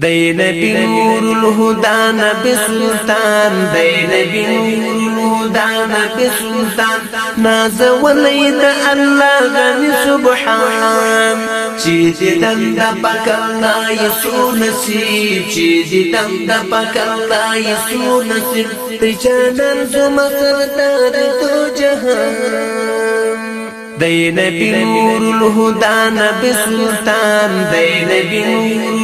دی نبی نور الهدى نبی سلطان دی نبی نور الهدى نبی سلطان ناز ولید الله غنی سبحان چې دې دند پکړنا یسو نصیب چې دې دند پکړنا یسو نصیب ته جانان زما سردار تو جهان دی نبی نور الهدى نبی سلطان دی نبی نور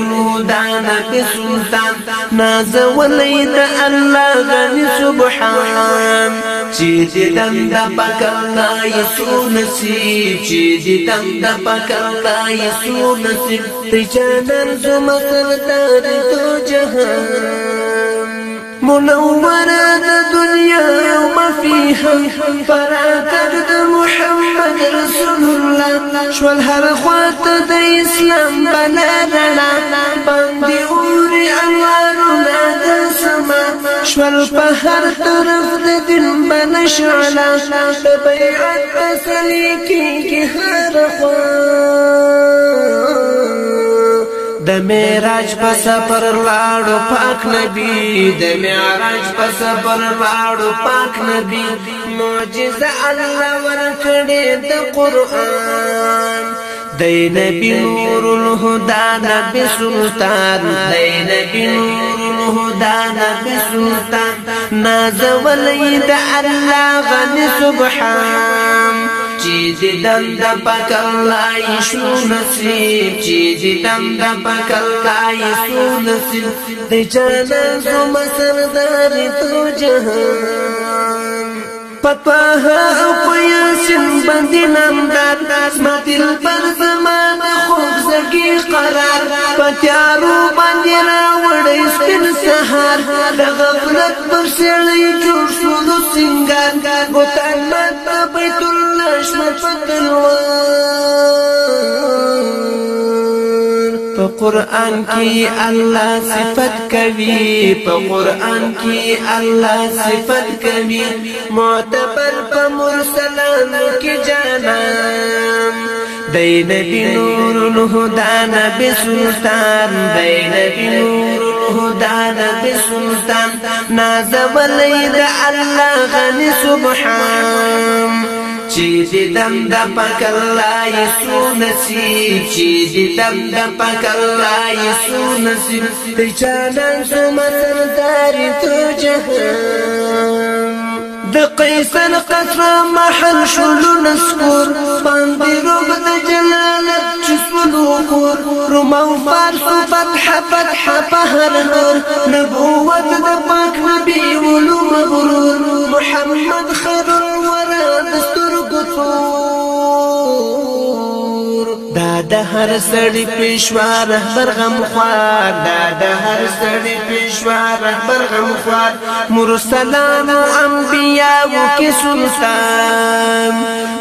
دان په سلطان نازولې د الله سبحان دند نصیب دند نصیب زما تو جهان منوره د دنیا او مفيها محمد رسول الله شوالها هر خواته د اسلام بلاره شول په هر طرف د دین بن شعلا په بیعت تسلی کیږي هر خوا د معراج په سفر لاړو پاک نبی د معراج په سفر لاړو پاک نبی معجزه الله ورکړي د قران دی نبی نور الهدى نبی سلطان دی نبی نور الهدى نبی سلطان نازولی د الله غنی سبحان چی دی دند پک الله شو نصیب چی دی دند پک الله شو نصیب دی جان زو مسردار تو جهان پپه او پیاسین باندې نامدار زما دل پر زمان خوب زگی قرار پتیارو باندې راوړی سپین سهار د غفلت پر سړی جوړ شو د سنگار ګوتان مات بیت الله شمه پتلوار قران کې الله صفت کوي په قران کې الله صفت کوي معتبر په مرسلانو کې جانا دی نبی نور الهدى نبی سلطان دی نبی نور الهدى نبی سلطان نازولی دا الله غنی سبحان چې دیدم د پکلای سون سی چې دیدم د پکلای سون سی ته چانن زما سردار تو جهان د قیصر قصر محل شلون سکور باندې روب د جلالت چسلو کور رومو فارس فتح فتح بهر نور نبوت د پاک نبی ولو مغرور محمد خرور د هر سړی پېښوا رهبر غم خوار دا د هر سړی پېښوا رهبر غم خوار مرسلان انبیا و کې سلطان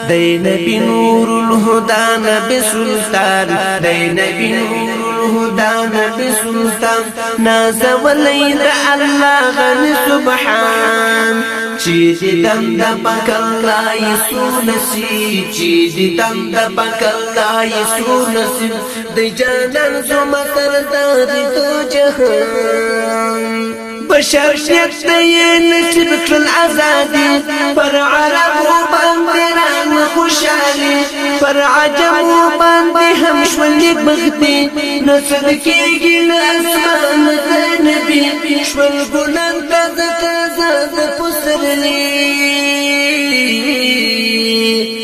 د نبی نور الهدى نبی سلطان د نبی نور هدا نبی سلطان نازولی دا اللہ غنی سبحان چیدی دم دا پکللہ یسو نسی چیدی دم دا پکللہ یسو نسی دی جانان زمتر دادی تو جہان بشرشیت دی نصیب کل ازادی پر عرب باندې رحم خوشالي پر عجم باندې هم شول بغتي نسد کېږي اسمان د نبی شول بلند تازه تازه د پسرلی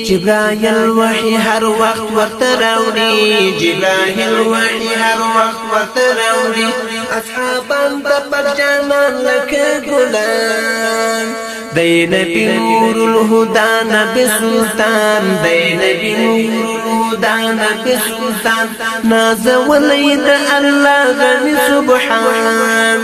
جبرائیل وحی هر وقت ورته راوړي جبرائیل وحی هر وقت ورته راوړي اصحابان د جانان لکه ګلان دی نبی نور الهدى نبی سلطان دی نبی نور الهدى نبی سلطان ناز ولید الله غنی سبحان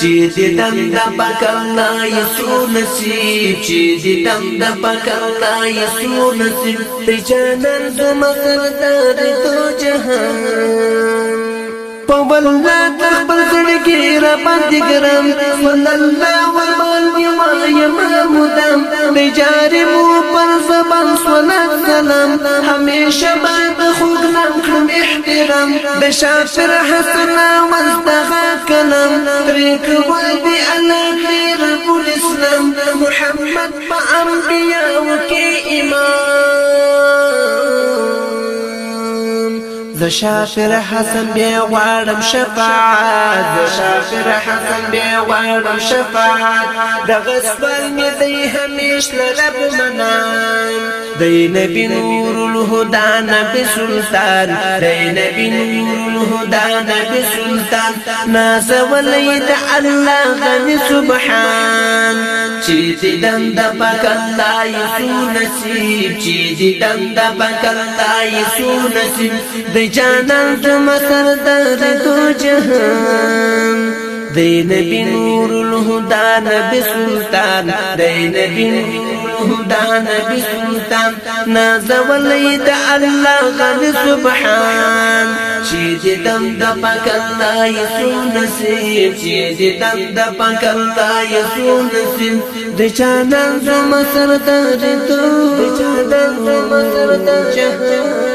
چې دې دم د پکلا یسو نصیب چې دې دم د پکلا یسو نصیب ته جنن زمکر دار تو جهان پول لا تخبل زړګي را باندې ګرام صلی الله و باندې ما یم بیجاری مو پر زبان سولت سلام همیشه باید خود نکرم احترام به شافر حسنا وزدغا کلم پریک قلبی علا خیر اسلام محمد با انبیاء زه شافر حسن بیا غواړم شفاعت زه شافر حسن بیا غواړم شفاعت د غسبل مې دی همیش لرب منان دی نبی نور الهدى نبی سلطان دی نبی نور الهدى نبی سلطان ناز ولید الله غنی سبحان چې دې دند پاک الله یسو نصیب چې دې دند پاک الله یسو نصیب جانان زما سردار دو جهان دی نبی نور الهدى نبی سلطان دی نبی نور الهدى نبی سلطان نازولی دا اللہ غن سبحان چیزی دم دا پاک اللہ یسو نصیب چیزی دم دا پاک اللہ یسو نصیب دی چانان زما سردار دو جهان